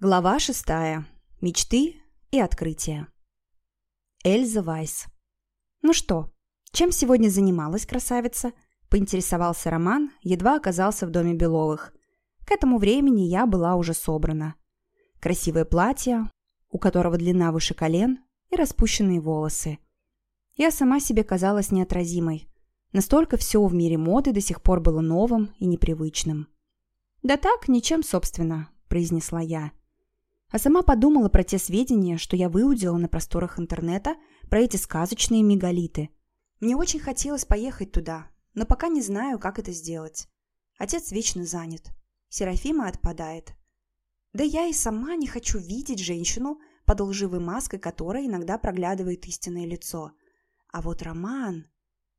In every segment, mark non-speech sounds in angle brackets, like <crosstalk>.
Глава шестая. Мечты и открытия. Эльза Вайс. «Ну что, чем сегодня занималась красавица?» – поинтересовался Роман, едва оказался в доме Беловых. К этому времени я была уже собрана. Красивое платье, у которого длина выше колен, и распущенные волосы. Я сама себе казалась неотразимой. Настолько все в мире моды до сих пор было новым и непривычным. «Да так, ничем, собственно», – произнесла я. А сама подумала про те сведения, что я выудила на просторах интернета про эти сказочные мегалиты. Мне очень хотелось поехать туда, но пока не знаю, как это сделать. Отец вечно занят. Серафима отпадает. Да я и сама не хочу видеть женщину, под лживой маской которой иногда проглядывает истинное лицо. А вот Роман...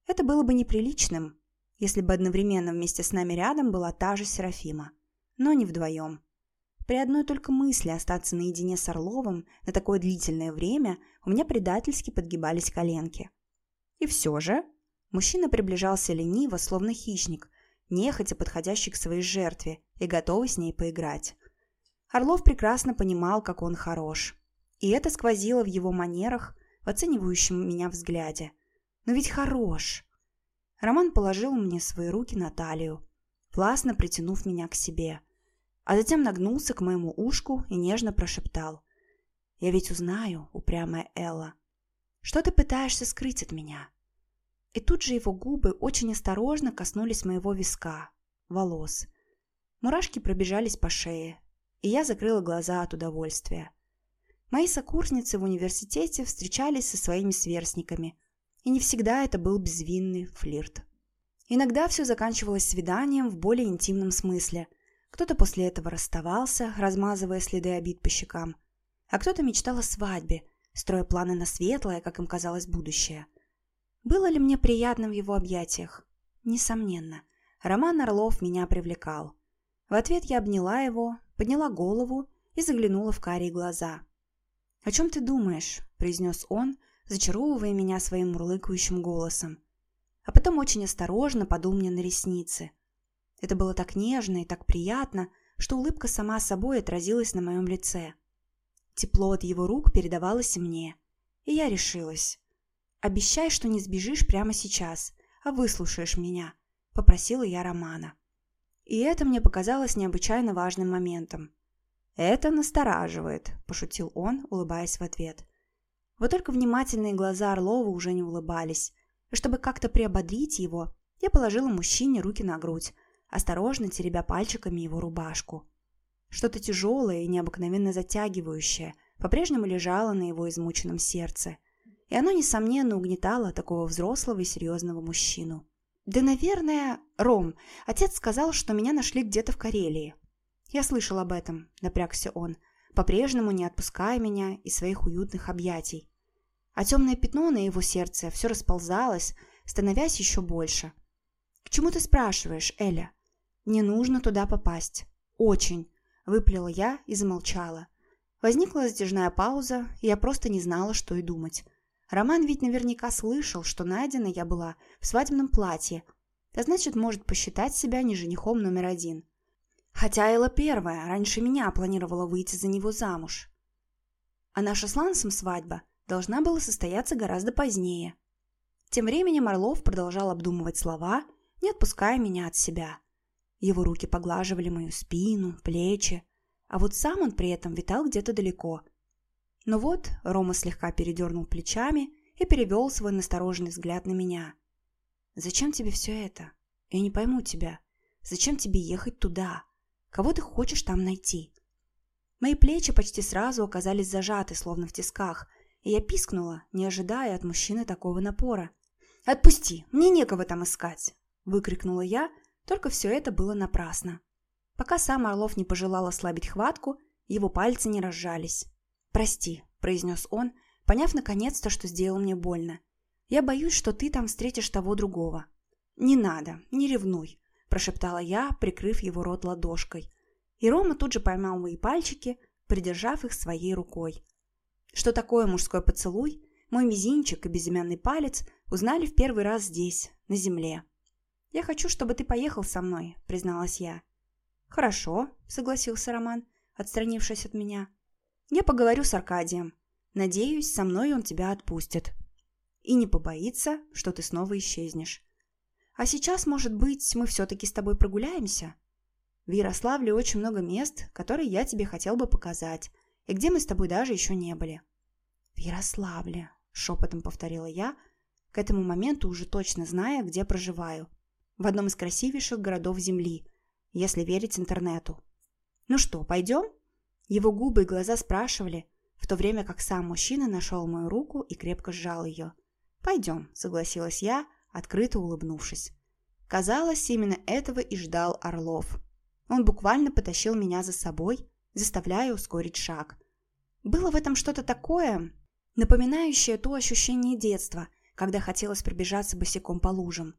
Это было бы неприличным, если бы одновременно вместе с нами рядом была та же Серафима. Но не вдвоем. При одной только мысли остаться наедине с Орловым на такое длительное время у меня предательски подгибались коленки. И все же мужчина приближался лениво, словно хищник, нехотя подходящий к своей жертве и готовый с ней поиграть. Орлов прекрасно понимал, как он хорош. И это сквозило в его манерах, в оценивающем меня взгляде. Но ведь хорош. Роман положил мне свои руки на талию, властно притянув меня к себе – а затем нагнулся к моему ушку и нежно прошептал. «Я ведь узнаю, упрямая Элла. Что ты пытаешься скрыть от меня?» И тут же его губы очень осторожно коснулись моего виска, волос. Мурашки пробежались по шее, и я закрыла глаза от удовольствия. Мои сокурсницы в университете встречались со своими сверстниками, и не всегда это был безвинный флирт. Иногда все заканчивалось свиданием в более интимном смысле – кто-то после этого расставался, размазывая следы обид по щекам, а кто-то мечтал о свадьбе, строя планы на светлое, как им казалось, будущее. Было ли мне приятно в его объятиях? Несомненно. Роман Орлов меня привлекал. В ответ я обняла его, подняла голову и заглянула в карие глаза. «О чем ты думаешь?» – произнес он, зачаровывая меня своим мурлыкающим голосом. А потом очень осторожно подул мне на ресницы – это было так нежно и так приятно, что улыбка сама собой отразилась на моем лице. Тепло от его рук передавалось мне, и я решилась. «Обещай, что не сбежишь прямо сейчас, а выслушаешь меня», — попросила я Романа. И это мне показалось необычайно важным моментом. «Это настораживает», – пошутил он, улыбаясь в ответ. Вот только внимательные глаза Орлова уже не улыбались. И чтобы как-то приободрить его, я положила мужчине руки на грудь, осторожно теребя пальчиками его рубашку. Что-то тяжелое и необыкновенно затягивающее по-прежнему лежало на его измученном сердце, и оно, несомненно, угнетало такого взрослого и серьезного мужчину. «Да, наверное, Ром, отец сказал, что меня нашли где-то в Карелии». «Я слышал об этом», — напрягся он, по-прежнему не отпуская меня из своих уютных объятий. А темное пятно на его сердце все расползалось, становясь еще больше. «К чему ты спрашиваешь, Эля?» «Не нужно туда попасть. Очень», – выплела я и замолчала. Возникла затяжная пауза, и я просто не знала, что и думать. Роман ведь наверняка слышал, что найдена я была в свадебном платье, а значит, может посчитать себя не женихом номер один. Хотя Элла первая, раньше меня планировала выйти за него замуж. А наша с Лансом свадьба должна была состояться гораздо позднее. Тем временем Орлов продолжал обдумывать слова, не отпуская меня от себя. Его руки поглаживали мою спину, плечи, а вот сам он при этом витал где-то далеко. Но вот Рома слегка передернул плечами и перевел свой настороженный взгляд на меня. «Зачем тебе все это? Я не пойму тебя. Зачем тебе ехать туда? Кого ты хочешь там найти?» Мои плечи почти сразу оказались зажаты, словно в тисках, и я пискнула, не ожидая от мужчины такого напора. «Отпусти, мне некого там искать!» – выкрикнула я, только все это было напрасно. Пока сам Орлов не пожелал ослабить хватку, его пальцы не разжались. «Прости», – произнес он, поняв наконец-то, что сделал мне больно. «Я боюсь, что ты там встретишь того другого». «Не надо, не ревнуй», – прошептала я, прикрыв его рот ладошкой. И Рома тут же поймал мои пальчики, придержав их своей рукой. Что такое мужской поцелуй, мой мизинчик и безымянный палец узнали в первый раз здесь, на земле. «Я хочу, чтобы ты поехал со мной», — призналась я. «Хорошо», — согласился Роман. отстранившись от меня. «Я поговорю с Аркадием. Надеюсь, со мной он тебя отпустит. И не побоится, что ты снова исчезнешь. А сейчас, может быть, мы все-таки с тобой прогуляемся? В Ярославле очень много мест, которые я тебе хотел бы показать, и где мы с тобой даже еще не были». «В Ярославле», — шепотом повторила я, к этому моменту уже точно зная, где проживаю. В одном из красивейших городов Земли, если верить интернету. «Ну что, пойдем?» Его губы и глаза спрашивали, в то время как сам мужчина нашел мою руку и крепко сжал ее. «Пойдем», — согласилась я, открыто улыбнувшись. Казалось, именно этого и ждал Орлов. Он буквально потащил меня за собой, заставляя ускорить шаг. Было в этом что-то такое, напоминающее то ощущение детства, когда хотелось пробежаться босиком по лужам.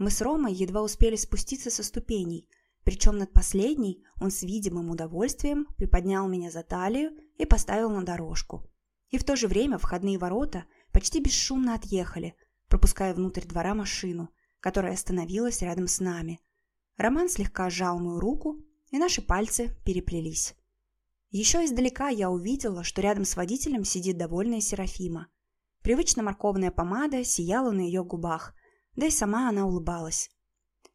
Мы с Ромой едва успели спуститься со ступеней, причем над последней он с видимым удовольствием приподнял меня за талию и поставил на дорожку. И в то же время входные ворота почти бесшумно отъехали, пропуская внутрь двора машину, которая остановилась рядом с нами. Роман слегка сжал мою руку, и наши пальцы переплелись. Еще издалека я увидела, что рядом с водителем сидит довольная Серафима. Привычно морковная помада сияла на ее губах, да и сама она улыбалась.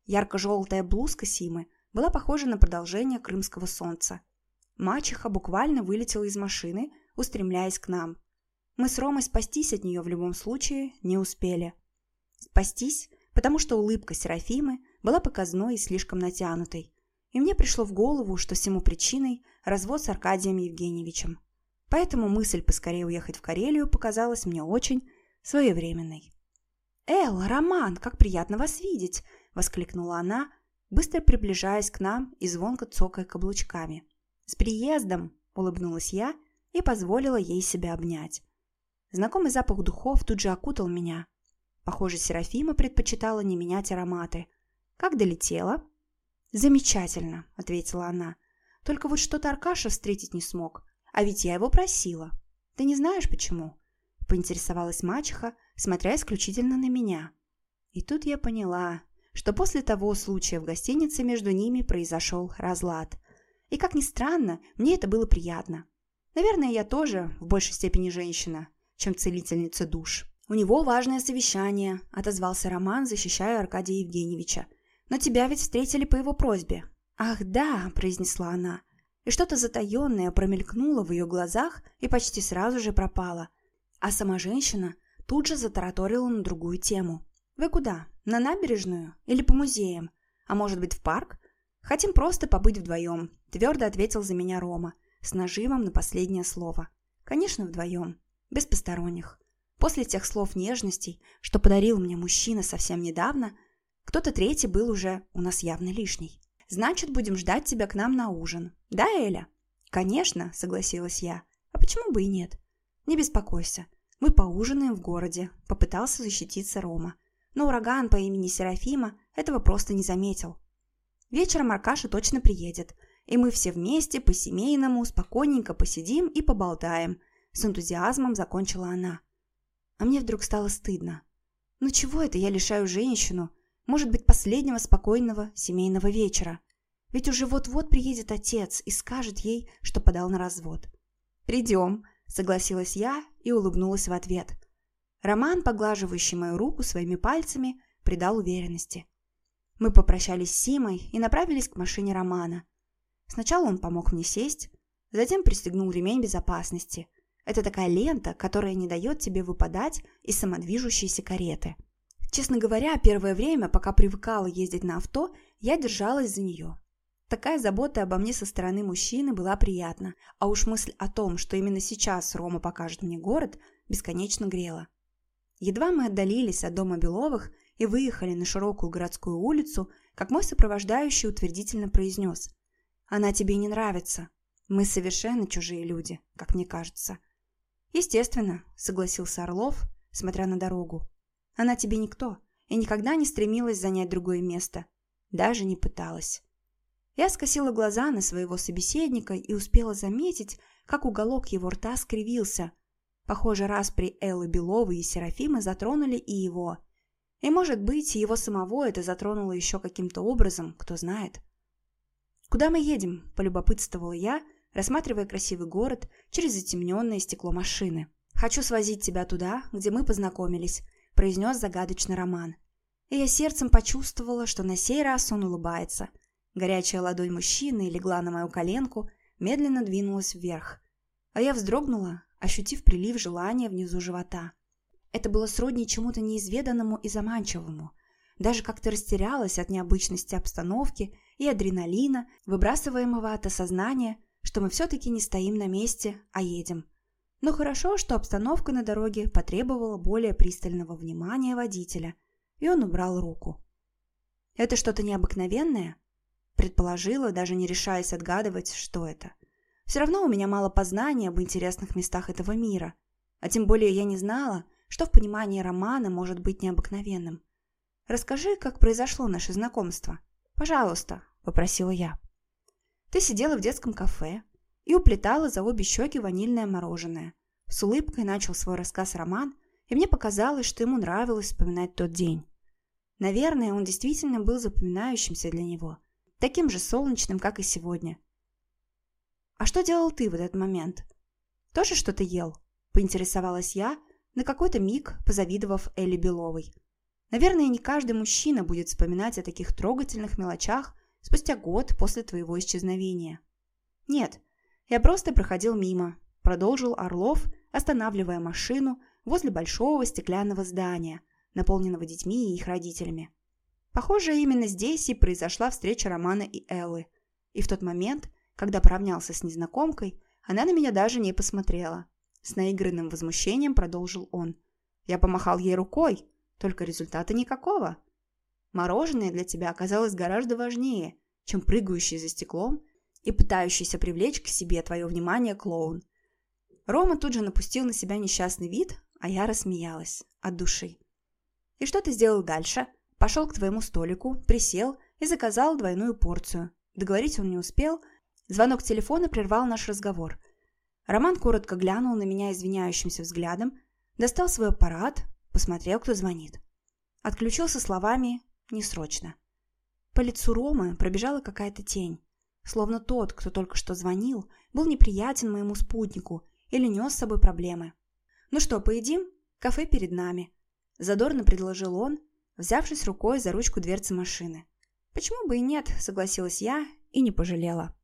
Ярко-желтая блузка Симы была похожа на продолжение крымского солнца. Мачеха буквально вылетела из машины, устремляясь к нам. Мы с Ромой спастись от нее в любом случае не успели. Спастись, потому что улыбка Серафимы была показной и слишком натянутой, и мне пришло в голову, что всему причиной развод с Аркадием Евгеньевичем. Поэтому мысль поскорее уехать в Карелию показалась мне очень своевременной. «Элла, Роман, как приятно вас видеть!» – воскликнула она, быстро приближаясь к нам и звонко цокая каблучками. «С приездом!» – улыбнулась я и позволила ей себя обнять. Знакомый запах духов тут же окутал меня. Похоже, Серафима предпочитала не менять ароматы. «Как долетела?» «Замечательно», – ответила она. «Только вот что-то Аркаша встретить не смог. А ведь я его просила. Ты не знаешь, почему?» – поинтересовалась мачеха, смотря исключительно на меня. И тут я поняла, что после того случая в гостинице между ними произошел разлад. И, как ни странно, мне это было приятно. Наверное, я тоже в большей степени женщина, чем целительница душ. «У него важное совещание», – отозвался Роман, защищая Аркадия Евгеньевича. «Но тебя ведь встретили по его просьбе». «Ах, да», – произнесла она. И что-то затаенное промелькнуло в ее глазах и почти сразу же пропало. А сама женщина тут же затараторила на другую тему. «Вы куда? На набережную? Или по музеям? А может быть в парк? Хотим просто побыть вдвоем», – твердо ответил за меня Рома, с нажимом на последнее слово. «Конечно, вдвоем. Без посторонних». После тех слов нежностей, что подарил мне мужчина совсем недавно, кто-то третий был уже у нас явно лишний. «Значит, будем ждать тебя к нам на ужин. Да, Эля?» «Конечно», — согласилась я. «А почему бы и нет?» «Не беспокойся. Мы поужинаем в городе», — попытался защититься Рома. Но ураган по имени Серафима этого просто не заметил. Вечером Аркаша точно приедет, и мы все вместе по-семейному спокойненько посидим и поболтаем. С энтузиазмом закончила она. А мне вдруг стало стыдно. Ну чего это я лишаю женщину, может быть, последнего спокойного семейного вечера? Ведь уже вот-вот приедет отец и скажет ей, что подал на развод. «Придем», — согласилась я и улыбнулась в ответ. Роман, поглаживающий мою руку своими пальцами, придал уверенности. Мы попрощались с Симой и направились к машине Романа. Сначала он помог мне сесть, затем пристегнул ремень безопасности. Это такая лента, которая не дает тебе выпадать из самодвижущейся кареты. Честно говоря, первое время, пока привыкала ездить на авто, я держалась за нее. Такая забота обо мне со стороны мужчины была приятна, а уж мысль о том, что именно сейчас Рома покажет мне город, бесконечно грела. Едва мы отдалились от дома Беловых и выехали на широкую городскую улицу, как мой сопровождающий утвердительно произнес «Она тебе не нравится. Мы совершенно чужие люди, как мне кажется». «Естественно», — согласился Орлов, смотря на дорогу. «Она тебе никто и никогда не стремилась занять другое место. Даже не пыталась». Я скосила глаза на своего собеседника и успела заметить, как уголок его рта скривился. Похоже, раз при Эллы Беловой и Серафимы затронули и его. И, может быть, его самого это затронуло еще каким-то образом, кто знает. «Куда мы едем?» – полюбопытствовала я, рассматривая красивый город через затемненное стекло машины. «Хочу свозить тебя туда, где мы познакомились», – произнес загадочный Роман. И я сердцем почувствовала, что на сей раз он улыбается. Горячая ладонь мужчины легла на мою коленку, медленно двинулась вверх. А я вздрогнула, ощутив прилив желания внизу живота. Это было сродни чему-то неизведанному и заманчивому. Даже как-то растерялась от необычности обстановки и адреналина, выбрасываемого от осознания, что мы все-таки не стоим на месте, а едем. Но хорошо, что обстановка на дороге потребовала более пристального внимания водителя, и он убрал руку. «Это что-то необыкновенное?» Предположила, даже не решаясь отгадывать, что это. Все равно у меня мало познаний об интересных местах этого мира, а тем более я не знала, что в понимании романа может быть необыкновенным. «Расскажи, как произошло наше знакомство. Пожалуйста», – попросила я. Ты сидела в детском кафе и уплетала за обе щеки ванильное мороженое. С улыбкой начал свой рассказ Роман, и мне показалось, что ему нравилось вспоминать тот день. Наверное, он действительно был запоминающимся для него, таким же солнечным, как и сегодня. «А что делал ты в этот момент? Тоже что-то ел?» – поинтересовалась я, на какой-то миг позавидовав Элли Беловой. Наверное, не каждый мужчина будет вспоминать о таких трогательных мелочах, спустя год после твоего исчезновения. Нет, я просто проходил мимо, продолжил Орлов, останавливая машину возле большого стеклянного здания, наполненного детьми и их родителями. Похоже, именно здесь и произошла встреча Романа и Эллы. И в тот момент, когда поравнялся с незнакомкой, она на меня даже не посмотрела. С наигранным возмущением продолжил он. Я помахал ей рукой, только результата никакого. Мороженое для тебя оказалось гораздо важнее, чем прыгающий за стеклом и пытающийся привлечь к себе твое внимание клоун. Рома тут же напустил на себя несчастный вид, а я рассмеялась от души. «И что ты сделал дальше?» Пошел к твоему столику, присел и заказал двойную порцию. Договорить он не успел. Звонок телефона прервал наш разговор. Роман коротко глянул на меня извиняющимся взглядом, достал свой аппарат, посмотрел, кто звонит. Отключился словами не срочно. По лицу Ромы пробежала какая-то тень. Словно тот, кто только что звонил, был неприятен моему спутнику или нес с собой проблемы. «Ну что, поедим? Кафе перед нами», – задорно предложил он, взявшись рукой за ручку дверцы машины. «Почему бы и нет?» – согласилась я и не пожалела.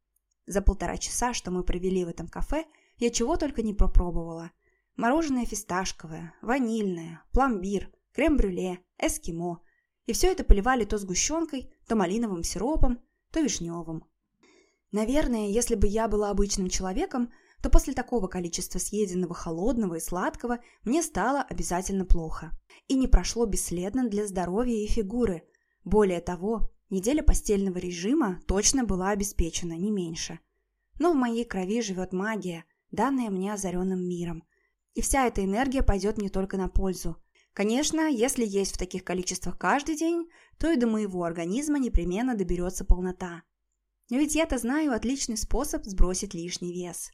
За полтора часа, что мы провели в этом кафе, я чего только не попробовала. Мороженое фисташковое, ванильное, пломбир, крем-брюле, эскимо – и все это поливали то сгущенкой, то малиновым сиропом, то вишневым. Наверное, если бы я была обычным человеком, то после такого количества съеденного холодного и сладкого мне стало обязательно плохо. И не прошло бесследно для здоровья и фигуры. Более того, неделя постельного режима точно была обеспечена, не меньше. Но в моей крови живет магия, данная мне озаренным миром. И вся эта энергия пойдет мне только на пользу. Конечно, если есть в таких количествах каждый день, то и до моего организма непременно доберется полнота. Но ведь я-то знаю отличный способ сбросить лишний вес.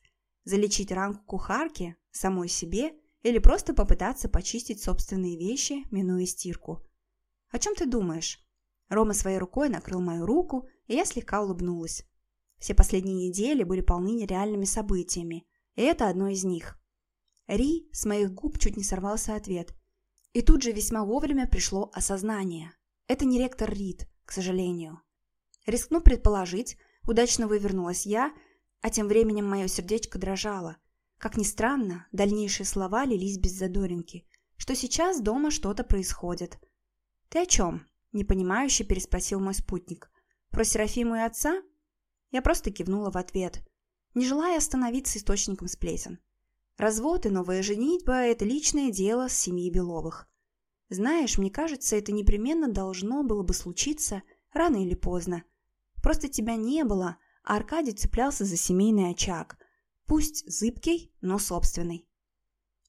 Залечить ранку кухарки, самой себе или просто попытаться почистить собственные вещи, минуя стирку. О чем ты думаешь? Рома своей рукой накрыл мою руку, и я слегка улыбнулась. Все последние недели были полны нереальными событиями, и это одно из них. Ри с моих губ чуть не сорвался ответ – и тут же весьма вовремя пришло осознание. Это не ректор Рид, к сожалению. Рискну предположить, удачно вывернулась я, а тем временем мое сердечко дрожало. Как ни странно, дальнейшие слова лились без задоринки, что сейчас дома что-то происходит. «Ты о чем?» – непонимающе переспросил мой спутник. «Про Серафиму и отца?» Я просто кивнула в ответ, не желая становиться источником сплетен. Развод и новая женитьба – это личное дело с семьи Беловых. Знаешь, мне кажется, это непременно должно было бы случиться рано или поздно. Просто тебя не было, Аркадий цеплялся за семейный очаг. Пусть зыбкий, но собственный.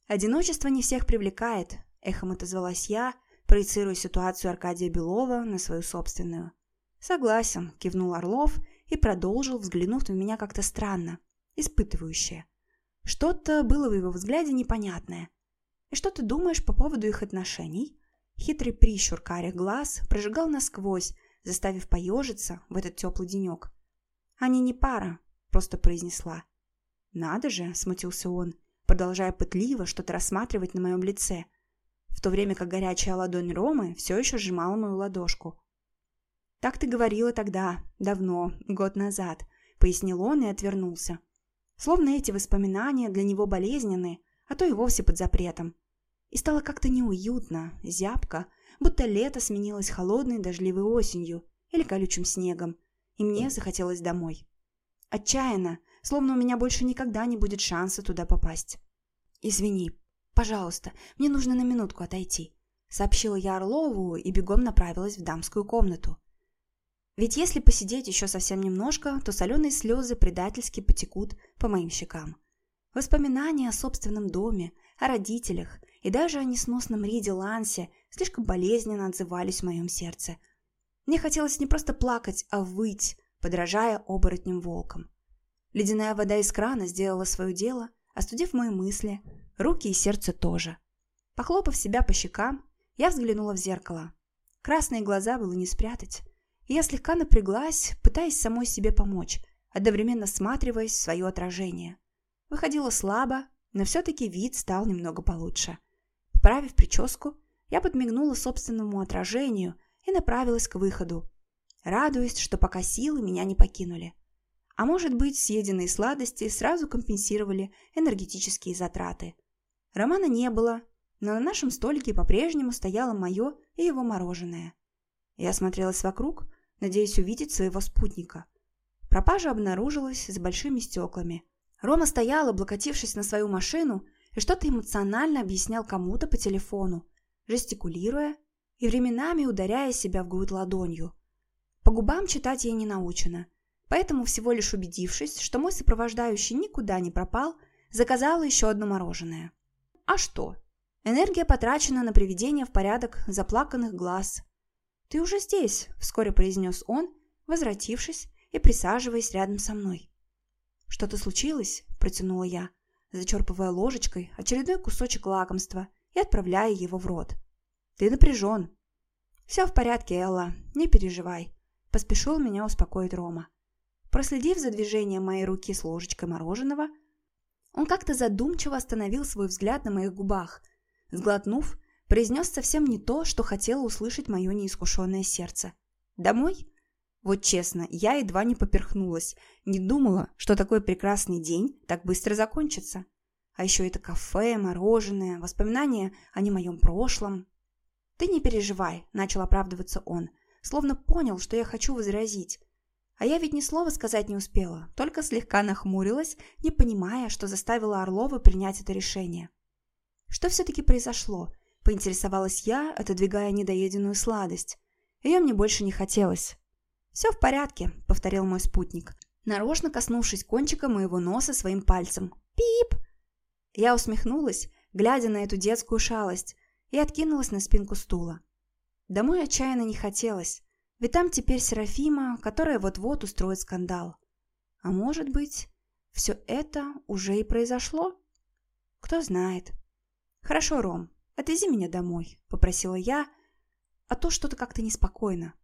«Одиночество не всех привлекает», – эхом отозвалась я, проецируя ситуацию Аркадия Белова на свою собственную. «Согласен», – кивнул Орлов и продолжил, взглянув на меня как-то странно, испытывающе. Что-то было в его взгляде непонятное. «И что ты думаешь по поводу их отношений?» Хитрый прищур карих глаз прожигал насквозь, заставив поежиться в этот теплый денек. «Они не пара», — просто произнесла. «Надо же!» – смутился он, продолжая пытливо что-то рассматривать на моем лице, в то время как горячая ладонь Ромы все еще сжимала мою ладошку. «Так ты говорила тогда, давно, год назад», – пояснил он и отвернулся. Словно эти воспоминания для него болезненны, а то и вовсе под запретом. И стало как-то неуютно, зябко, будто лето сменилось холодной дождливой осенью или колючим снегом, и мне захотелось домой. Отчаянно, словно у меня больше никогда не будет шанса туда попасть. «Извини, пожалуйста, мне нужно на минутку отойти», сообщила я Орлову и бегом направилась в дамскую комнату. Ведь если посидеть еще совсем немножко, то соленые слезы предательски потекут по моим щекам. Воспоминания о собственном доме, о родителях и даже о несносном Риде Лансе слишком болезненно отзывались в моем сердце. Мне хотелось не просто плакать, а выть, подражая оборотням волкам. Ледяная вода из крана сделала свое дело, остудив мои мысли, руки и сердце тоже. Похлопав себя по щекам, я взглянула в зеркало. Красные глаза было не спрятать и я слегка напряглась, пытаясь самой себе помочь, одновременно всматриваясь в свое отражение. Выходило слабо, но все-таки вид стал немного получше. Поправив прическу, я подмигнула собственному отражению и направилась к выходу, радуясь, что пока силы меня не покинули. А может быть, съеденные сладости сразу компенсировали энергетические затраты. Романа не было, но на нашем столике по-прежнему стояло мое и его мороженое. Я смотрелась вокруг, надеясь увидеть своего спутника. Пропажа обнаружилась за большими стеклами. Рома стоял, облокотившись на свою машину, и что-то эмоционально объяснял кому-то по телефону, жестикулируя и временами ударяя себя в грудь ладонью. По губам читать я не научена, поэтому, всего лишь убедившись, что мой сопровождающий никуда не пропал, заказала еще одно мороженое. А что? Энергия потрачена на приведение в порядок заплаканных глаз, «Ты уже здесь», – вскоре произнес он, возвратившись и присаживаясь рядом со мной. «Что-то случилось?» – протянула я, зачерпывая ложечкой очередной кусочек лакомства и отправляя его в рот. «Ты напряжен». «Все в порядке, Элла, не переживай», – поспешил меня успокоить Рома. Проследив за движением моей руки с ложечкой мороженого, он как-то задумчиво остановил свой взгляд на моих губах. Сглотнув, произнес совсем не то, что хотело услышать мое неискушенное сердце. «Домой?» Вот честно, я едва не поперхнулась, не думала, что такой прекрасный день так быстро закончится. А еще это кафе, мороженое, воспоминания о не моем прошлом. «Ты не переживай», – начал оправдываться он, словно понял, что я хочу возразить. А я ведь ни слова сказать не успела, только слегка нахмурилась, не понимая, что заставила Орлова принять это решение. Что все-таки произошло? Поинтересовалась я, отодвигая недоеденную сладость. Ее мне больше не хотелось. «Все в порядке», — повторил мой спутник, нарочно коснувшись кончика моего носа своим пальцем. «Пип!» Я усмехнулась, глядя на эту детскую шалость, и откинулась на спинку стула. Домой отчаянно не хотелось, ведь там теперь Серафима, которая вот-вот устроит скандал. А может быть, все это уже и произошло? Кто знает. Хорошо, Ром, «Отвези меня домой», — попросила я, а то что-то как-то неспокойно.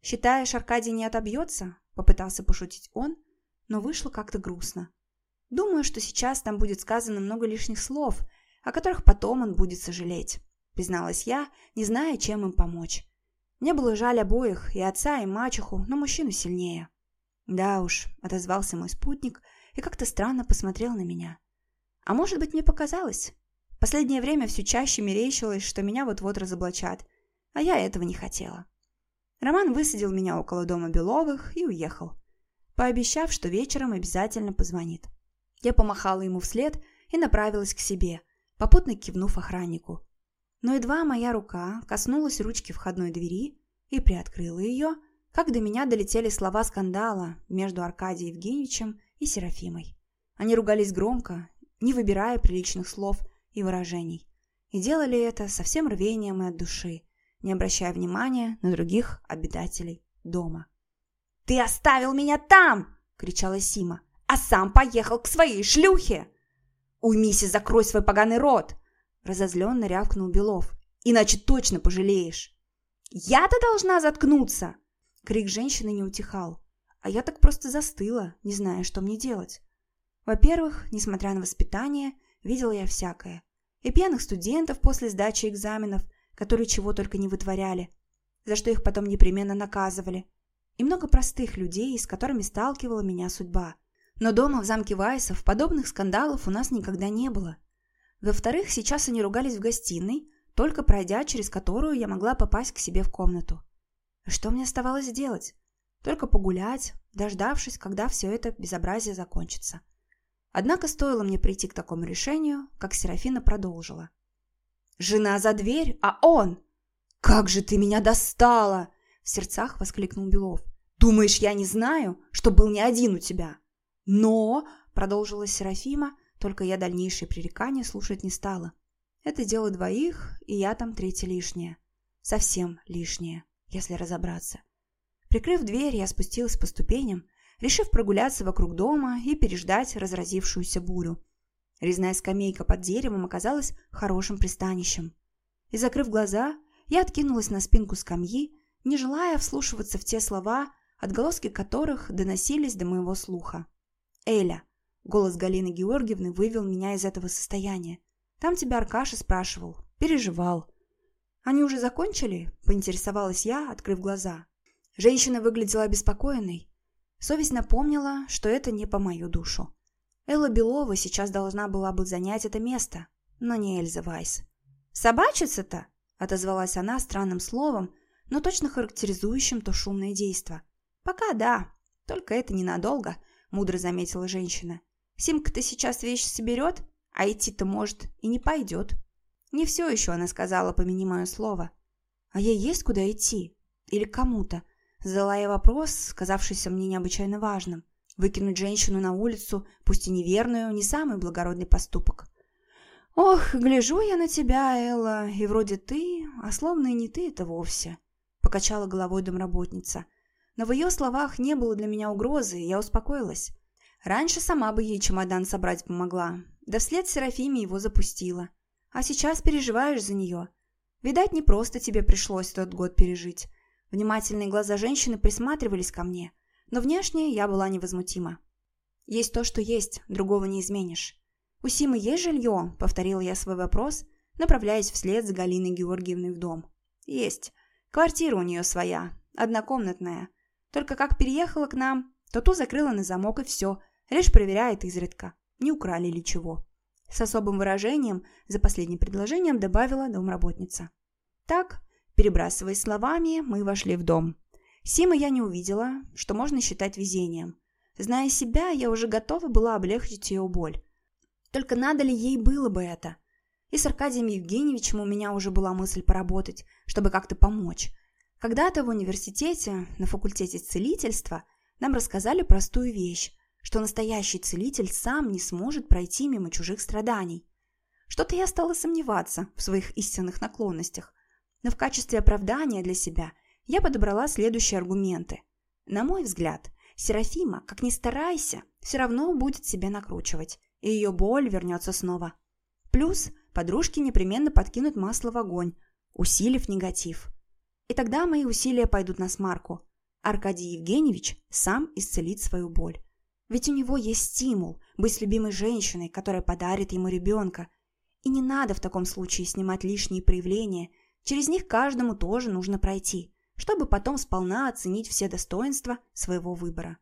«Считаешь, Аркадий не отобьется?» — попытался пошутить он, но вышло как-то грустно. «Думаю, что сейчас там будет сказано много лишних слов, о которых потом он будет сожалеть», — призналась я, не зная, чем им помочь. Мне было жаль обоих, и отца, и мачеху, но мужчину сильнее. «Да уж», — отозвался мой спутник и как-то странно посмотрел на меня. «А может быть, мне показалось?» Последнее время все чаще мерещилось, что меня вот-вот разоблачат, а я этого не хотела. Роман высадил меня около дома Беловых и уехал, пообещав, что вечером обязательно позвонит. Я помахала ему вслед и направилась к себе, попутно кивнув охраннику. Но едва моя рука коснулась ручки входной двери и приоткрыла ее, как до меня долетели слова скандала между Аркадием Евгеньевичем и Серафимой. Они ругались громко, не выбирая приличных слов – и выражений. И делали это со всем рвением и от души, не обращая внимания на других обитателей дома. «Ты оставил меня там!» — кричала Сима. «А сам поехал к своей шлюхе!» «Уймись и закрой свой поганый рот!» — разозленно рявкнул Белов. «Иначе точно пожалеешь!» «Я-то должна заткнуться!» Крик женщины не утихал, а я так просто застыла, не зная, что мне делать. Во-первых, несмотря на воспитание, видела я всякое. И пьяных студентов после сдачи экзаменов, которые чего только не вытворяли, за что их потом непременно наказывали, и много простых людей, с которыми сталкивала меня судьба. Но дома в замке Вайсов подобных скандалов у нас никогда не было. Во-вторых, сейчас они ругались в гостиной, только пройдя, через которую я могла попасть к себе в комнату. Что мне оставалось делать? Только погулять, дождавшись, когда все это безобразие закончится. Однако стоило мне прийти к такому решению, как Серафина продолжила. «Жена за дверь, а он! Как же ты меня достала!» В сердцах воскликнул Белов. «Думаешь, я не знаю, что был не один у тебя?» «Но...» — продолжила Серафима, только я дальнейшие пререкания слушать не стала. «Это дело двоих, и я там третье лишнее. Совсем лишнее, если разобраться». Прикрыв дверь, я спустилась по ступеням, решив прогуляться вокруг дома и переждать разразившуюся бурю. Резная скамейка под деревом оказалась хорошим пристанищем. И, закрыв глаза, я откинулась на спинку скамьи, не желая вслушиваться в те слова, отголоски которых доносились до моего слуха. «Эля!» — голос Галины Георгиевны вывел меня из этого состояния. «Там тебя Аркаша спрашивал. Переживал». «Они уже закончили?» — поинтересовалась я, открыв глаза. Женщина выглядела обеспокоенной. Совесть напомнила, что это не по мою душу. Элла Белова сейчас должна была бы занять это место, но не Эльза Вайс. «Собачица-то?» — отозвалась она странным словом, но точно характеризующим то шумное действо. «Пока да, только это ненадолго», — мудро заметила женщина. «Симка-то сейчас вещи соберет, а идти-то, может, и не пойдет». «Не все еще», — она сказала, помяни слово. «А ей есть куда идти? Или кому-то?» Задала я вопрос, казавшийся мне необычайно важным. Выкинуть женщину на улицу, пусть и неверную, не самый благородный поступок. «Ох, гляжу я на тебя, Элла, и вроде ты, а словно и не ты это вовсе», покачала головой домработница. Но в ее словах не было для меня угрозы, и я успокоилась. Раньше сама бы ей чемодан собрать помогла, да вслед Серафиме его запустила. А сейчас переживаешь за нее. Видать, не просто тебе пришлось тот год пережить. Внимательные глаза женщины присматривались ко мне, но внешне я была невозмутима. «Есть то, что есть, другого не изменишь». «У Симы есть жилье?» – повторила я свой вопрос, направляясь вслед за Галиной Георгиевной в дом. «Есть. Квартира у нее своя, однокомнатная. Только как переехала к нам, то ту закрыла на замок и все, лишь проверяет изредка, не украли ли чего. С особым выражением за последним предложением добавила домработница. Так, перебрасываясь словами, мы вошли в дом. Симы я не увидела, что можно считать везением. Зная себя, я уже готова была облегчить ее боль. Только надо ли ей было бы это? И с Аркадием Евгеньевичем у меня уже была мысль поработать, чтобы как-то помочь. Когда-то в университете, на факультете целительства, нам рассказали простую вещь, что настоящий целитель сам не сможет пройти мимо чужих страданий. Что-то я стала сомневаться в своих истинных наклонностях, но в качестве оправдания для себя я подобрала следующие аргументы. На мой взгляд, Серафима, как ни старайся, все равно будет себя накручивать, и ее боль вернется снова. Плюс подружки непременно подкинут масло в огонь, усилив негатив. И тогда мои усилия пойдут на смарку. Аркадий Евгеньевич сам исцелит свою боль. Ведь у него есть стимул быть любимой женщиной, которая подарит ему ребенка. И не надо в таком случае снимать лишние проявления, через них каждому тоже нужно пройти, чтобы потом сполна оценить все достоинства своего выбора.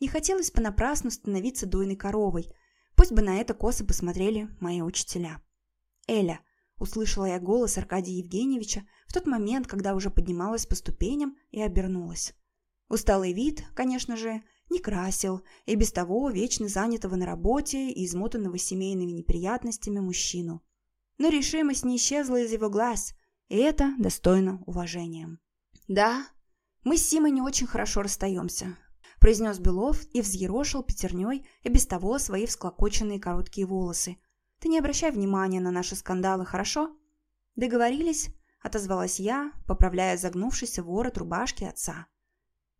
Не хотелось понапрасну становиться дойной коровой, пусть бы на это косо посмотрели мои учителя. «Эля!» – услышала я голос Аркадия Евгеньевича в тот момент, когда уже поднималась по ступеням и обернулась. Усталый вид, конечно же, не красил и без того вечно занятого на работе и измотанного семейными неприятностями мужчину. Но решимость не исчезла из его глаз, и это достойно уважения. «Да, мы с Симой не очень хорошо расстаемся», – произнес Белов и взъерошил пятерней и без того свои всклокоченные короткие волосы, ты не обращай внимания на наши скандалы, хорошо?» «Договорились?» – отозвалась я, поправляя загнувшийся ворот рубашки отца.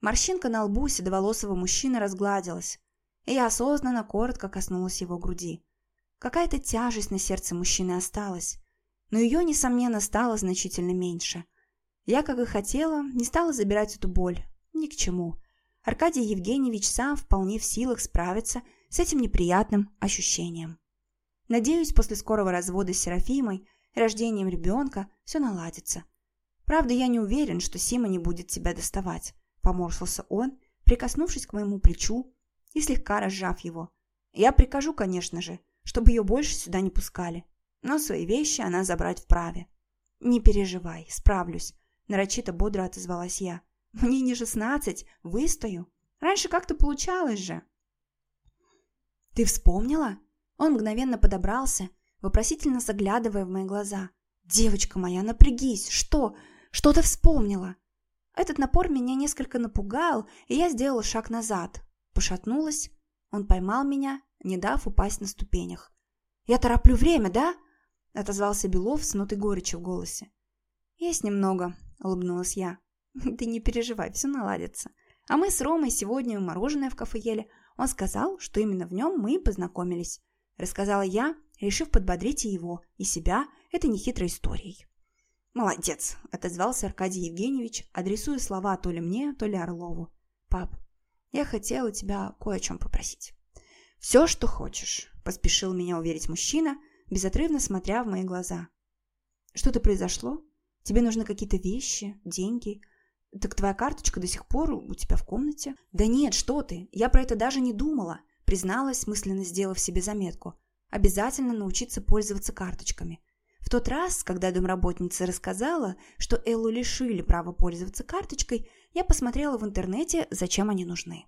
Морщинка на лбу седоволосого мужчины разгладилась, и я осознанно коротко коснулась его груди. Какая-то тяжесть на сердце мужчины осталась, но ее, несомненно, стало значительно меньше. Я, как и хотела, не стала забирать эту боль. Ни к чему. Аркадий Евгеньевич сам вполне в силах справиться с этим неприятным ощущением. Надеюсь, после скорого развода с Серафимой и рождением ребенка все наладится. Правда, я не уверен, что Сима не будет тебя доставать. Поморщился он, прикоснувшись к моему плечу и слегка разжав его. Я прикажу, конечно же, чтобы ее больше сюда не пускали. Но свои вещи она забрать вправе. «Не переживай, справлюсь», – нарочито бодро отозвалась я. «Мне не шестнадцать, выстою. Раньше как-то получалось же». «Ты вспомнила?» Он мгновенно подобрался, вопросительно заглядывая в мои глаза. «Девочка моя, напрягись! Что? Что ты вспомнила?» Этот напор меня несколько напугал, и я сделала шаг назад. Пошатнулась. Он поймал меня, не дав упасть на ступенях. «Я тороплю время, да?» — отозвался Белов с нотой горечи в голосе. «Есть немного», — улыбнулась я. <laughs> «Ты не переживай, все наладится. А мы с Ромой сегодня мороженое в кафе ели. Он сказал, что именно в нем мы и познакомились. Рассказала я, решив подбодрить и его, и себя этой нехитрой историей. «Молодец!» – отозвался Аркадий Евгеньевич, адресуя слова то ли мне, то ли Орлову. «Пап, я хотела тебя кое о чем попросить». «Все, что хочешь», – поспешил меня уверить мужчина, безотрывно смотря в мои глаза. «Что-то произошло? Тебе нужны какие-то вещи, деньги?» «Так твоя карточка до сих пор у тебя в комнате?» «Да нет, что ты! Я про это даже не думала!» Призналась, мысленно сделав себе заметку. «Обязательно научиться пользоваться карточками». В тот раз, когда домработница рассказала, что Эллу лишили права пользоваться карточкой, я посмотрела в интернете, зачем они нужны.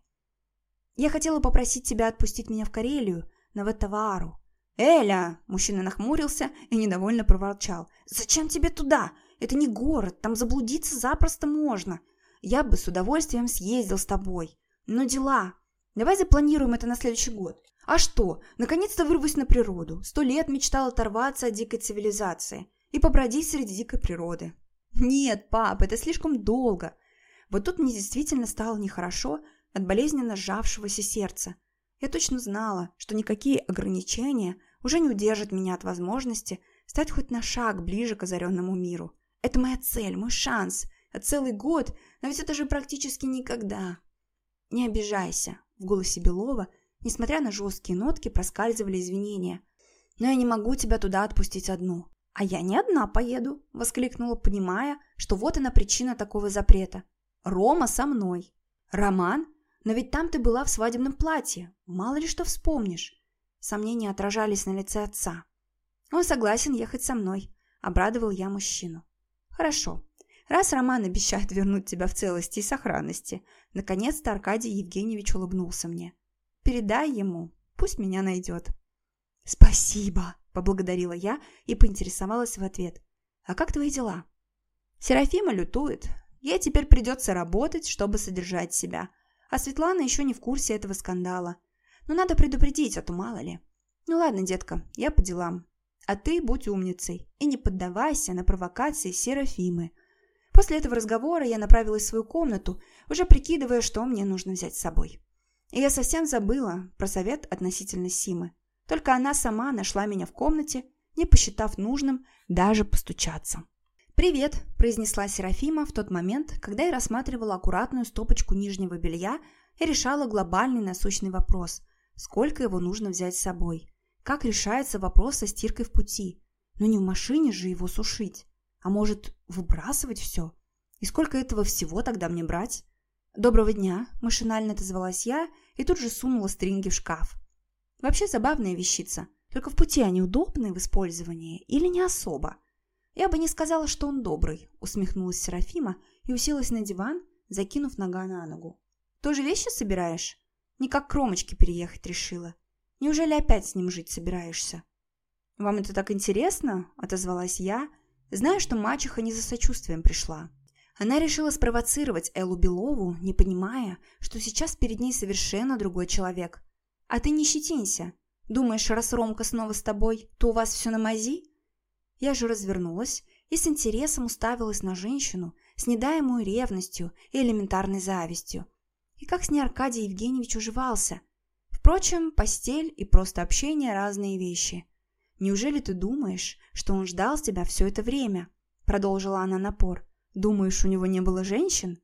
«Я хотела попросить тебя отпустить меня в Карелию, на Веттаваару». «Эля!» – мужчина нахмурился и недовольно проворчал. «Зачем тебе туда? Это не город, там заблудиться запросто можно. Я бы с удовольствием съездил с тобой. Но дела. Давай запланируем это на следующий год. А что, наконец-то вырвусь на природу. Сто лет мечтал оторваться от дикой цивилизации и побродить среди дикой природы. Нет, пап, это слишком долго. Вот тут мне действительно стало нехорошо от болезненно сжавшегося сердца. Я точно знала, что никакие ограничения уже не удержат меня от возможности стать хоть на шаг ближе к озаренному миру. Это моя цель, мой шанс. А целый год, но ведь это же практически никогда. Не обижайся. В голосе Белова, несмотря на жесткие нотки, проскальзывали извинения. Но я не могу тебя туда отпустить одну. А я не одна поеду, воскликнула, понимая, что вот она причина такого запрета. Рома со мной. Роман? Но ведь там ты была в свадебном платье. Мало ли что вспомнишь. Сомнения отражались на лице отца. Он согласен ехать со мной, обрадовал я мужчину. Хорошо. Раз Роман обещает вернуть тебя в целости и сохранности, наконец-то Аркадий Евгеньевич улыбнулся мне. Передай ему, пусть меня найдет. Спасибо, поблагодарила я и поинтересовалась в ответ. А как твои дела? Серафима лютует. Ей теперь придется работать, чтобы содержать себя. А Светлана еще не в курсе этого скандала. Но надо предупредить, а то мало ли. Ну ладно, детка, я по делам. А ты будь умницей и не поддавайся на провокации Серафимы. После этого разговора я направилась в свою комнату, уже прикидывая, что мне нужно взять с собой. И я совсем забыла про совет относительно Симы. Только она сама нашла меня в комнате, не посчитав нужным даже постучаться. «Привет», – произнесла Серафима в тот момент, когда я рассматривала аккуратную стопочку нижнего белья и решала глобальный насущный вопрос – сколько его нужно взять с собой. Как решается вопрос со стиркой в пути? Но не в машине же его сушить. А может, выбрасывать все? И сколько этого всего тогда мне брать? «Доброго дня!» – машинально отозвалась я и тут же сунула стринги в шкаф. Вообще забавная вещица, только в пути они удобны в использовании или не особо? Я бы не сказала, что он добрый, усмехнулась Серафима и уселась на диван, закинув нога на ногу. Тоже вещи собираешь? Не как кромочки переехать решила. Неужели опять с ним жить собираешься?» «Вам это так интересно?» – отозвалась я, зная, что мачеха не за сочувствием пришла. Она решила спровоцировать Эллу Белову, не понимая, что сейчас перед ней совершенно другой человек. «А ты не щетинься. Думаешь, раз Ромка снова с тобой, то у вас все на мази?» Я же развернулась и с интересом уставилась на женщину с недаемой ревностью и элементарной завистью. И как с ней Аркадий Евгеньевич уживался, Впрочем, постель и просто общение – разные вещи. «Неужели ты думаешь, что он ждал тебя все это время?» – продолжила она напор. «Думаешь, у него не было женщин?»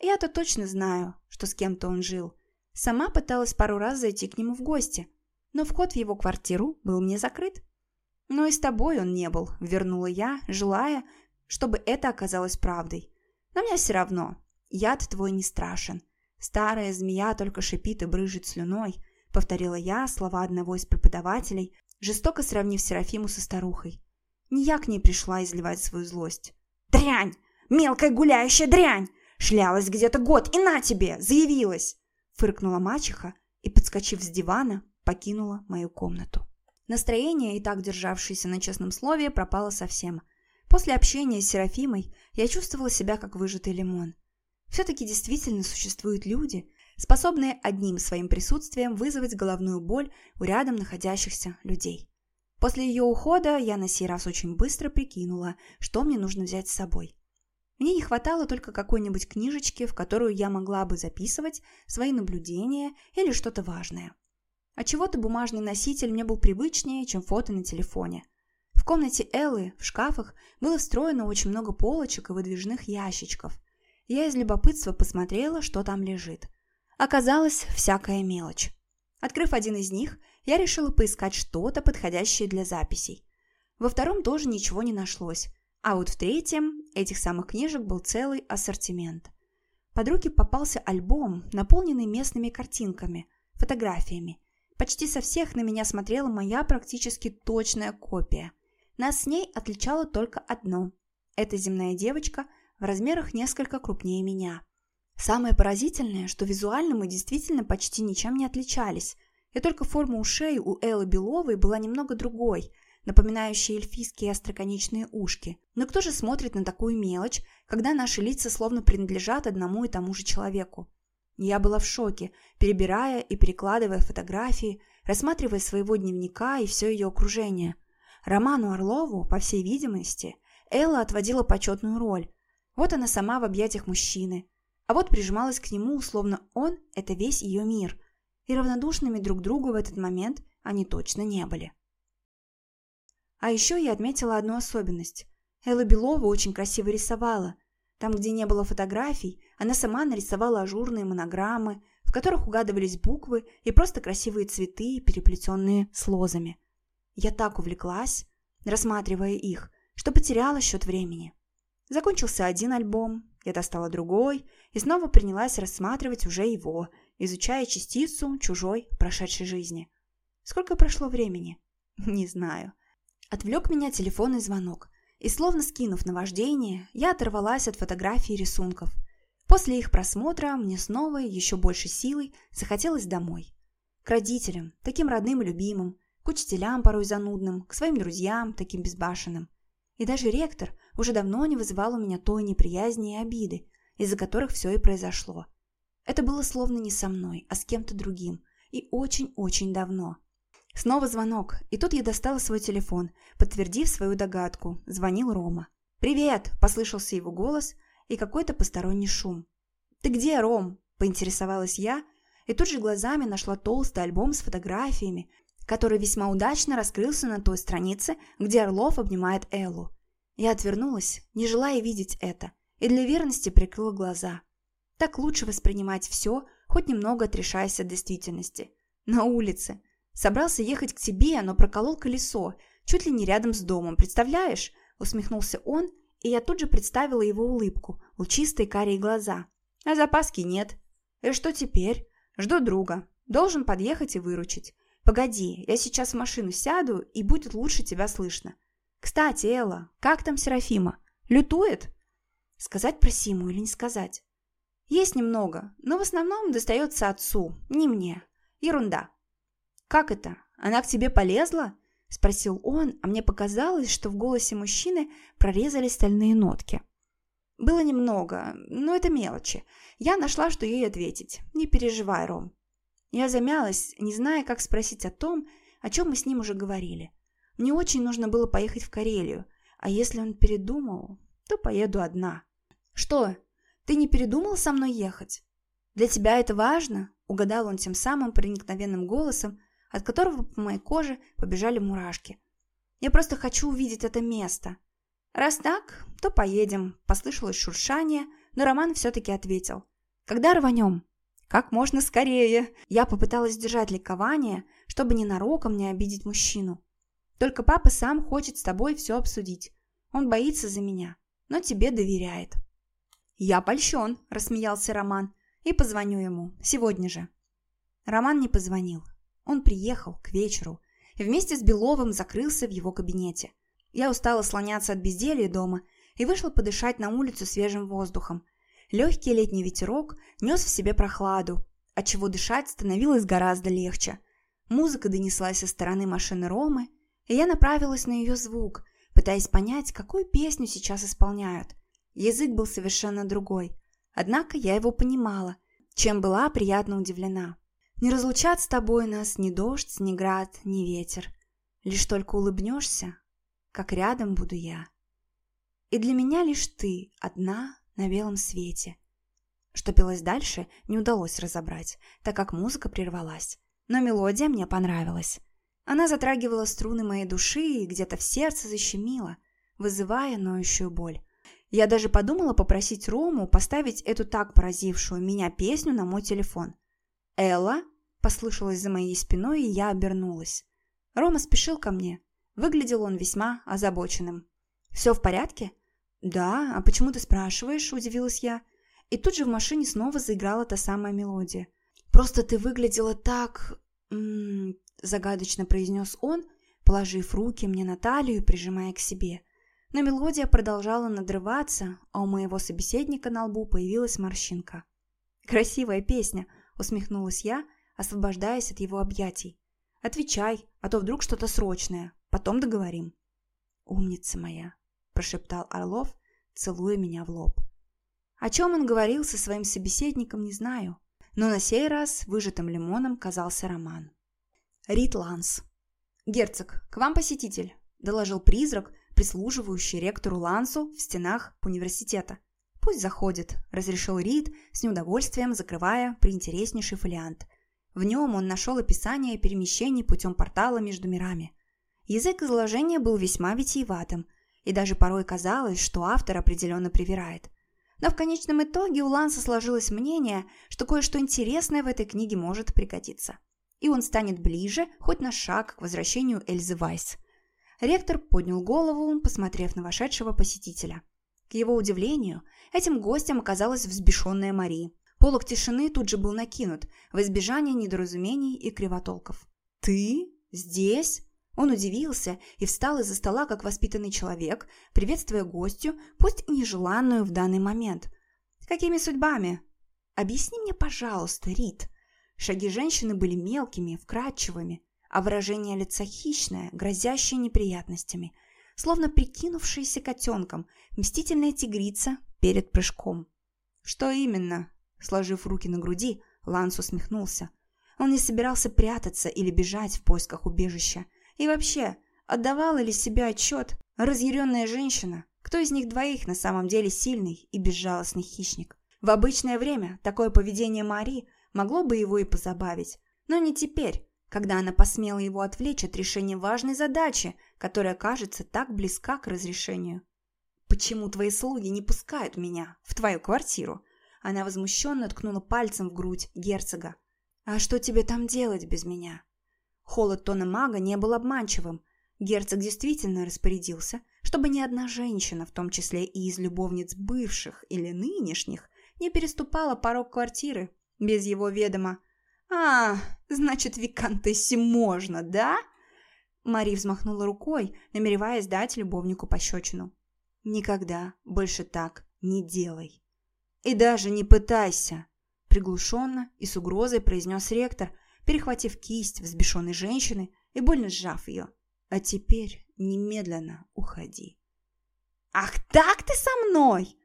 «Я-то точно знаю, что с кем-то он жил. Сама пыталась пару раз зайти к нему в гости, но вход в его квартиру был мне закрыт. Но и с тобой он не был, вернула я, желая, чтобы это оказалось правдой. Но мне все равно, яд твой не страшен. Старая змея только шипит и брыжет слюной, повторила я слова одного из преподавателей, жестоко сравнив Серафиму со старухой. Не я к ней пришла изливать свою злость. «Дрянь! Мелкая гуляющая дрянь! Шлялась где-то год, и на тебе! Заявилась!» Фыркнула мачеха и, подскочив с дивана, покинула мою комнату. Настроение, и так державшееся на честном слове, пропало совсем. После общения с Серафимой я чувствовала себя как выжатый лимон. Все-таки действительно существуют люди, способные одним своим присутствием вызвать головную боль у рядом находящихся людей. После ее ухода я на сей раз очень быстро прикинула, что мне нужно взять с собой. Мне не хватало только какой-нибудь книжечки, в которую я могла бы записывать свои наблюдения или что-то важное. А чего-то бумажный носитель мне был привычнее, чем фото на телефоне. В комнате Эллы в шкафах было встроено очень много полочек и выдвижных ящичков. Я из любопытства посмотрела, что там лежит. Оказалось, всякая мелочь. Открыв один из них, я решила поискать что-то подходящее для записей. Во втором тоже ничего не нашлось, а вот в третьем этих самых книжек был целый ассортимент. Под руки попался альбом, наполненный местными картинками, фотографиями. Почти со всех на меня смотрела моя практически точная копия. Нас с ней отличало только одно. Эта земная девочка в размерах несколько крупнее меня. Самое поразительное, что визуально мы действительно почти ничем не отличались. И только форма ушей у Эллы Беловой была немного другой – напоминающие эльфийские остроконечные ушки. Но кто же смотрит на такую мелочь, когда наши лица словно принадлежат одному и тому же человеку? Я была в шоке, перебирая и перекладывая фотографии, рассматривая своего дневника и все ее окружение. Роману Орлову, по всей видимости, Элла отводила почетную роль. Вот она сама в объятиях мужчины, а вот прижималась к нему, словно он – это весь ее мир. И равнодушными друг другу в этот момент они точно не были. А еще я отметила одну особенность. Элла Белова очень красиво рисовала. Там, где не было фотографий, она сама нарисовала ажурные монограммы, в которых угадывались буквы и просто красивые цветы, переплетенные с лозами. Я так увлеклась, рассматривая их, что потеряла счет времени. Закончился один альбом, я достала другой и снова принялась рассматривать уже его, изучая частицу чужой прошедшей жизни. Сколько прошло времени? <laughs> Не знаю. Отвлек меня телефонный звонок, и словно скинув наваждение, я оторвалась от фотографий и рисунков. После их просмотра мне снова еще больше силой захотелось домой. К родителям, таким родным и любимым, к учителям порой занудным, к своим друзьям, таким безбашенным. И даже ректор уже давно не вызывал у меня той неприязни и обиды, из-за которых все и произошло. Это было словно не со мной, а с кем-то другим, и очень-очень давно. Снова звонок, и тут я достала свой телефон, подтвердив свою догадку. Звонил Рома. «Привет!» – послышался его голос и какой-то посторонний шум. «Ты где, Ром?» – поинтересовалась я, и тут же глазами нашла толстый альбом с фотографиями, который весьма удачно раскрылся на той странице, где Орлов обнимает Эллу. Я отвернулась, не желая видеть это, и для верности прикрыла глаза. Так лучше воспринимать все, хоть немного отрешаясь от действительности. На улице – Собрался ехать к тебе, но проколол колесо, чуть ли не рядом с домом, представляешь?» Усмехнулся он, и я тут же представила его улыбку, лучистые карие глаза. «А запаски нет. И что теперь? Жду друга. Должен подъехать и выручить. Погоди, я сейчас в машину сяду, и будет лучше тебя слышно. Кстати, Элла, как там Серафима? Лютует?» Сказать про Симу или не сказать? Есть немного, но в основном достается отцу, не мне. Ерунда. «Как это? Она к тебе полезла?» – спросил он, а мне показалось, что в голосе мужчины прорезались стальные нотки. «Было немного, но это мелочи. Я нашла, что ей ответить. Не переживай, Ром». Я замялась, не зная, как спросить о том, о чем мы с ним уже говорили. Мне очень нужно было поехать в Карелию, а если он передумал, то поеду одна. «Что, ты не передумал со мной ехать? Для тебя это важно?» – угадал он тем самым проникновенным голосом, от которого по моей коже побежали мурашки. «Я просто хочу увидеть это место». «Раз так, то поедем», – послышалось шуршание, но Роман все-таки ответил. «Когда рванем?» Как можно скорее. Я попыталась держать ликование, чтобы ненароком не обидеть мужчину. Только папа сам хочет с тобой все обсудить. Он боится за меня, но тебе доверяет. «Я польщен», – рассмеялся Роман, – «и позвоню ему. Сегодня же». Роман не позвонил. Он приехал к вечеру и вместе с Беловым закрылся в его кабинете. Я устала слоняться от безделья дома и вышла подышать на улицу свежим воздухом. Легкий летний ветерок нес в себе прохладу, отчего дышать становилось гораздо легче. Музыка донеслась со стороны машины Ромы, и я направилась на ее звук, пытаясь понять, какую песню сейчас исполняют. Язык был совершенно другой, однако я его понимала, чем была приятно удивлена. Не разлучат с тобой нас ни дождь, ни град, ни ветер. Лишь только улыбнешься, как рядом буду я. И для меня лишь ты, одна на белом свете. Что пелось дальше, не удалось разобрать, так как музыка прервалась. Но мелодия мне понравилась. Она затрагивала струны моей души и где-то в сердце защемила, вызывая ноющую боль. Я даже подумала попросить Рому поставить эту так поразившую меня песню на мой телефон. «Элла?» – послышалось за моей спиной, и я обернулась. Рома спешил ко мне. Выглядел он весьма озабоченным. «Все в порядке?» «Да, а почему ты спрашиваешь?» – удивилась я. И тут же в машине снова заиграла та самая мелодия. «Просто ты выглядела так... М -м, загадочно произнес он, положив руки мне на талию и прижимая к себе. Но мелодия продолжала надрываться, а у моего собеседника на лбу появилась морщинка. «Красивая песня!» – усмехнулась я, освобождаясь от его объятий. «Отвечай, а то вдруг что-то срочное. Потом договорим». «Умница моя!» – прошептал Орлов, целуя меня в лоб. О чем он говорил со своим собеседником, не знаю, но на сей раз выжатым лимоном казался Роман. Рит Ланс. «Герцог, к вам посетитель», – доложил призрак, прислуживающий ректору Лансу в стенах университета. «Пусть заходит», – разрешил Рид, с неудовольствием закрывая приинтереснейший фолиант. В нем он нашел описание перемещений путем портала между мирами. Язык изложения был весьма витиеватым, и даже порой казалось, что автор определенно привирает. Но в конечном итоге у Ланса сложилось мнение, что кое-что интересное в этой книге может пригодиться и он станет ближе, хоть на шаг, к возвращению Эльзы Вайс. Ректор поднял голову, посмотрев на вошедшего посетителя. К его удивлению, этим гостем оказалась взбешенная Мари. Полок тишины тут же был накинут, в избежание недоразумений и кривотолков. «Ты? Здесь?» Он удивился и встал из-за стола, как воспитанный человек, приветствуя гостью, пусть нежеланную в данный момент. «Какими судьбами?» «Объясни мне, пожалуйста, Рит», Шаги женщины были мелкими, вкрадчивыми, а выражение лица хищное, грозящее неприятностями, словно прикинувшаяся котенком, мстительная тигрица перед прыжком. «Что именно?» Сложив руки на груди, Ланс усмехнулся. Он не собирался прятаться или бежать в поисках убежища. И вообще, отдавала ли себе отчет разъяренная женщина, кто из них двоих на самом деле сильный и безжалостный хищник? В обычное время такое поведение Мари могло бы его и позабавить. Но не теперь, когда она посмела его отвлечь от решения важной задачи, которая кажется так близка к разрешению. «Почему твои слуги не пускают меня в твою квартиру?» Она возмущенно ткнула пальцем в грудь герцога. «А что тебе там делать без меня?» Холод тона мага не был обманчивым. Герцог действительно распорядился, чтобы ни одна женщина, в том числе и из любовниц бывших или нынешних, не переступала порог квартиры без его ведома. «А, значит, Викантессе можно, да?» Мари взмахнула рукой, намереваясь дать любовнику пощечину. «Никогда больше так не делай. И даже не пытайся!» Приглушенно и с угрозой произнес ректор, перехватив кисть взбешенной женщины и больно сжав ее. «А теперь немедленно уходи». «Ах так ты со мной!»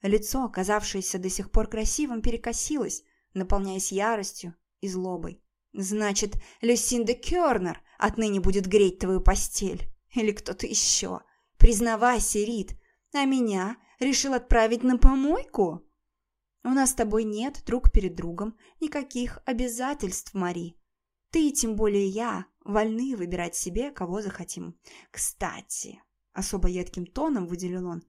Лицо, оказавшееся до сих пор красивым, перекосилось, наполняясь яростью и злобой. «Значит, Люсинда Кернер отныне будет греть твою постель. Или кто-то еще. Признавайся, Рид, а меня решил отправить на помойку?» «У нас с тобой нет друг перед другом никаких обязательств, Мари. Ты, тем более я, вольны выбирать себе, кого захотим. Кстати...» Особо едким тоном выделил он.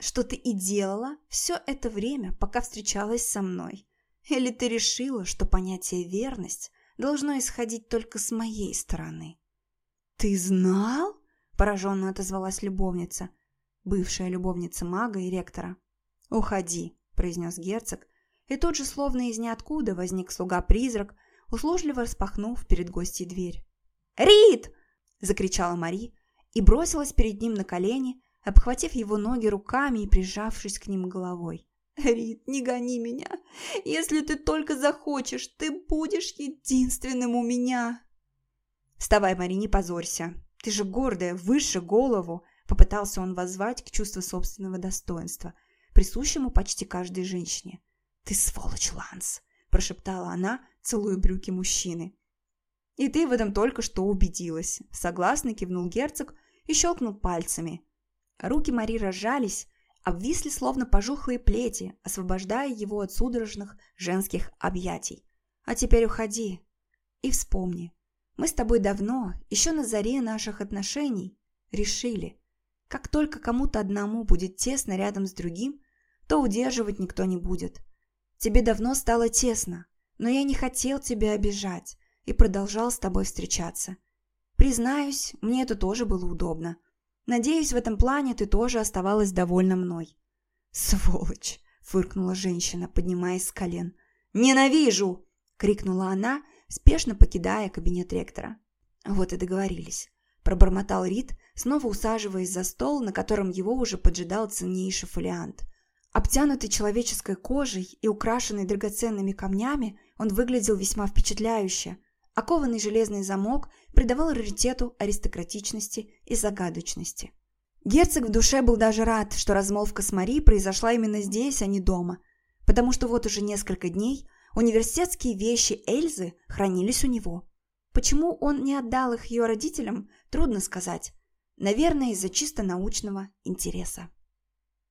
«Что ты и делала все это время, пока встречалась со мной. Или ты решила, что понятие «верность» должно исходить только с моей стороны?» «Ты знал?» – пораженно отозвалась любовница, бывшая любовница мага и ректора. «Уходи», – произнес герцог, и тут же, словно из ниоткуда, возник слуга-призрак, услужливо распахнув перед гостьей дверь. «Рит!» – закричала Мари и бросилась перед ним на колени, обхватив его ноги руками и прижавшись к ним головой. «Рит, не гони меня! Если ты только захочешь, ты будешь единственным у меня!» «Вставай, Мари, не позорься! Ты же гордая, выше голову!» Попытался он воззвать к чувству собственного достоинства, присущему почти каждой женщине. «Ты сволочь, Ланс!» – прошептала она, целуя брюки мужчины. «И ты в этом только что убедилась», – согласно кивнул герцог и щелкнул пальцами. Руки Мари разжались, обвисли словно пожухлые плети, освобождая его от судорожных женских объятий. «А теперь уходи и вспомни, мы с тобой давно, еще на заре наших отношений, решили, как только кому-то одному будет тесно рядом с другим, то удерживать никто не будет. Тебе давно стало тесно, но я не хотел тебя обижать и продолжал с тобой встречаться. Признаюсь, мне это тоже было удобно. Надеюсь, в этом плане ты тоже оставалась довольна мной». «Сволочь!» – фыркнула женщина, поднимаясь с колен. «Ненавижу!» – крикнула она, спешно покидая кабинет ректора. Вот и договорились. Пробормотал Рид, снова усаживаясь за стол, на котором его уже поджидал ценнейший фолиант. Обтянутый человеческой кожей и украшенный драгоценными камнями, он выглядел весьма впечатляюще – Окованный железный замок придавал раритету аристократичности и загадочности. Герцог в душе был даже рад, что размолвка с Мари произошла именно здесь, а не дома, потому что вот уже несколько дней университетские вещи Эльзы хранились у него. Почему он не отдал их ее родителям, трудно сказать. Наверное, из-за чисто научного интереса.